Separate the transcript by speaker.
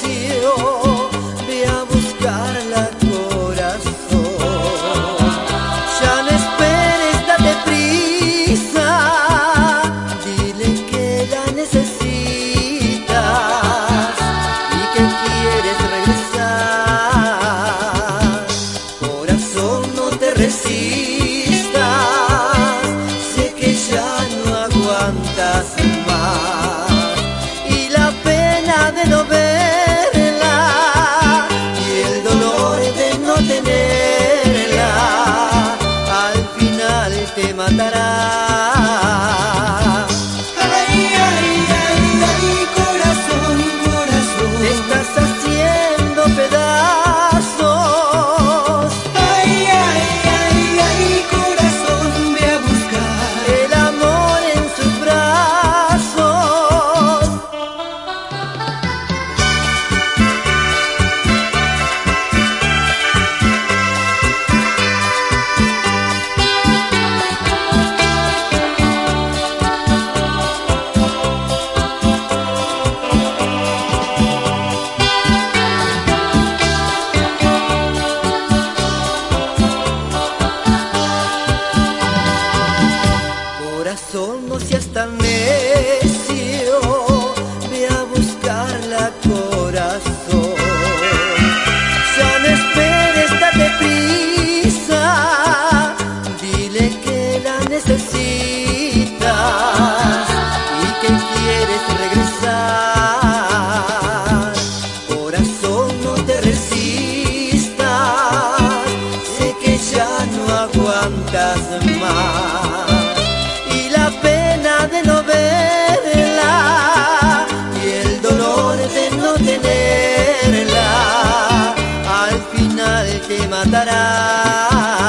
Speaker 1: Si yo voy a buscar la corazón. Ya no esperes, date prisa Dile que la necesitas Y que quieres regresar. Corazón, no te resistas Sé que ya no aguantas más. corazón no seas tan necio, ve a buscarla corazón. Ya no esperes, date prisa, dile que la necesitas y que quieres regresar. Corazón, no te resistas, sé que ya no aguantas más. te matará.